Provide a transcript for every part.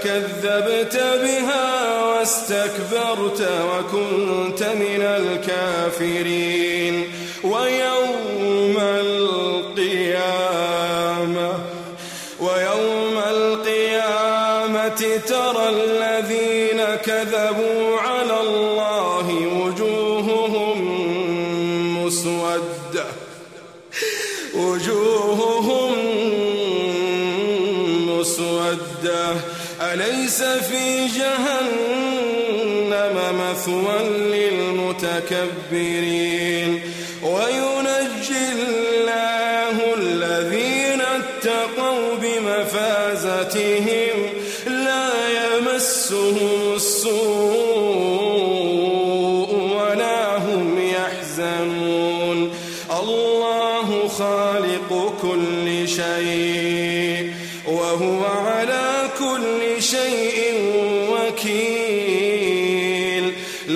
فكذبت بها واستكبرت وكنت من الكافرين. ويوم القيامة ويوم القيامة ترى الذين كذبوا على الله وجوههم مسودة. وجوههم مسودة. أليس في جهنم مثوى للمتكبرين؟ وينجي الله الذين اتقوا بمفازتهم لا يمسهم السوء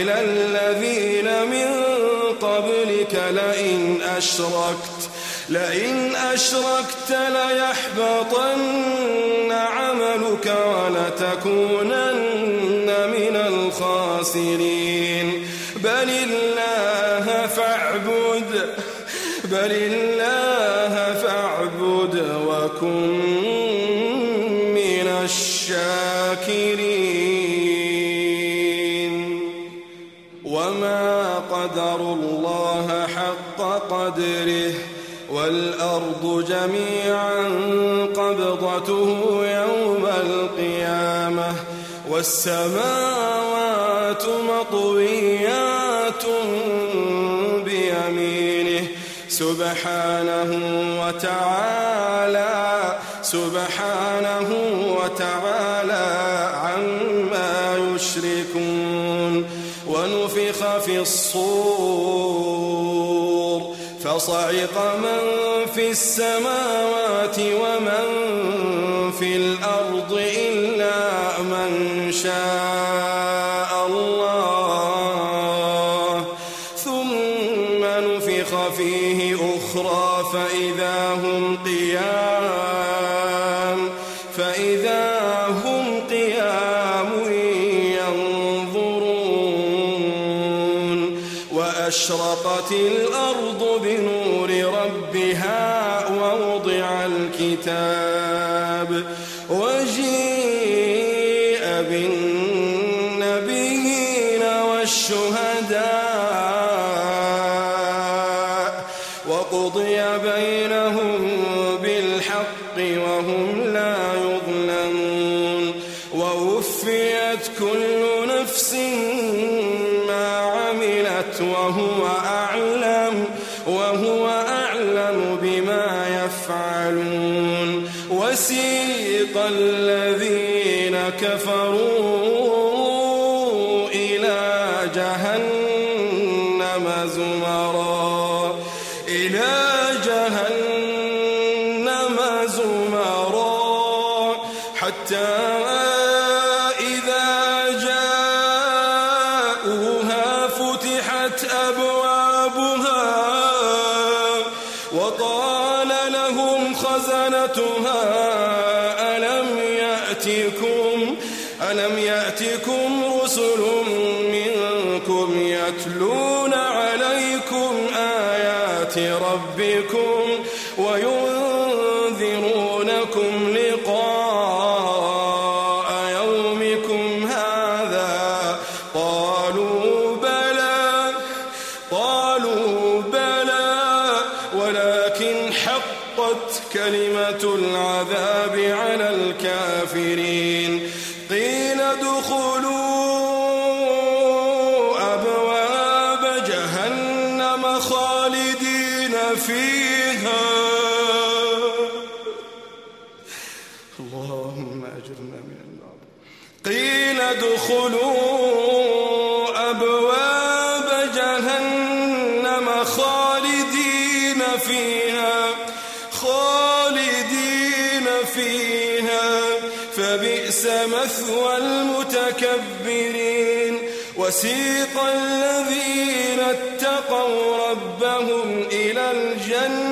وإلى الذين من قبلك لئن أشركت لئن أشركت ليحبطن عملك ولتكونن من الخاسرين. بل الله فاعبد بل الله فاعبد وكن من الشاكرين. وما قدر الله حق قدره والأرض جميعا قبضته يوم القيامة والسماوات مطويات بيمينه سبحانه وتعالى سبحانه وتعالى فصعق من في السماوات ومن في الأرض إلا من شاء الله. ثم نفخ فيه أخرى فإذا هم قيام وأشرقت الأرض بنور ربها ووضع الكتاب وجيء بالنبيين والشهداء عملت وهو أعلم وهو أعلم بما يفعلون. وسيق الذين كفروا يأتكم ألم يأتكم رسل منكم يتلون عليكم آيات ربكم وينذرونكم خالدين فيها. اللهم أجرنا من النار. قيل ادخلوا أبواب جهنم خالدين فيها خالدين فيها. فبئس مثوى المتكبرين. وسيق الذين اتقوا ربهم إلى الجنة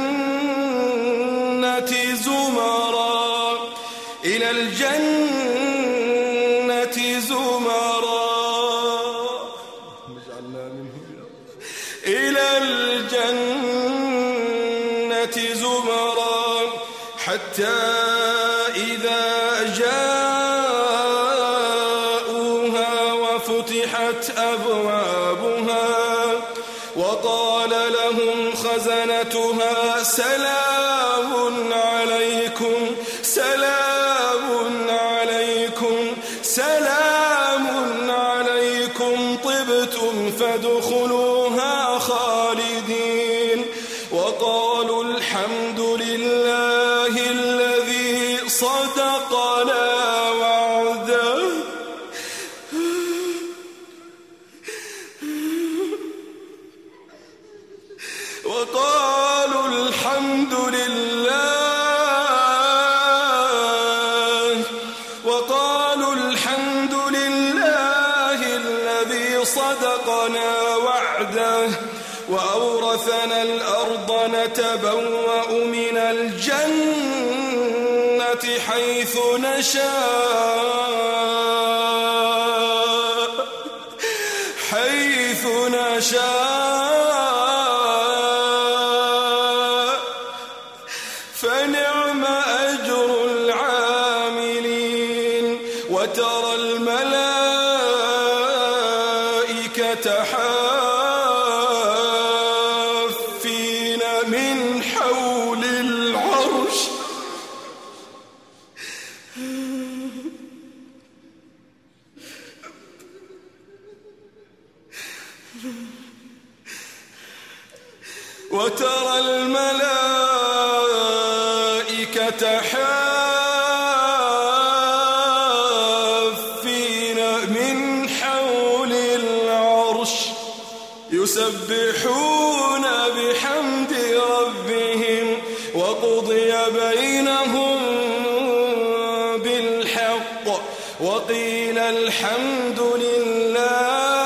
زمرا إلى الجنة زمرا. إلى الجنة زمرا حتى لهم خزنتها. سلام عليكم سلام عليكم سلام عليكم. طبتم فادخلوها خالدين. وقالوا الحمد لله صدقنا وعده وأورثنا الأرض نتبوأ من الجنة حيث نشاء. حيث نشاء. من حول العرش. وترى الملائكة حافين من حول العرش يسبحون وقيل الحمد لله